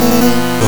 Oh.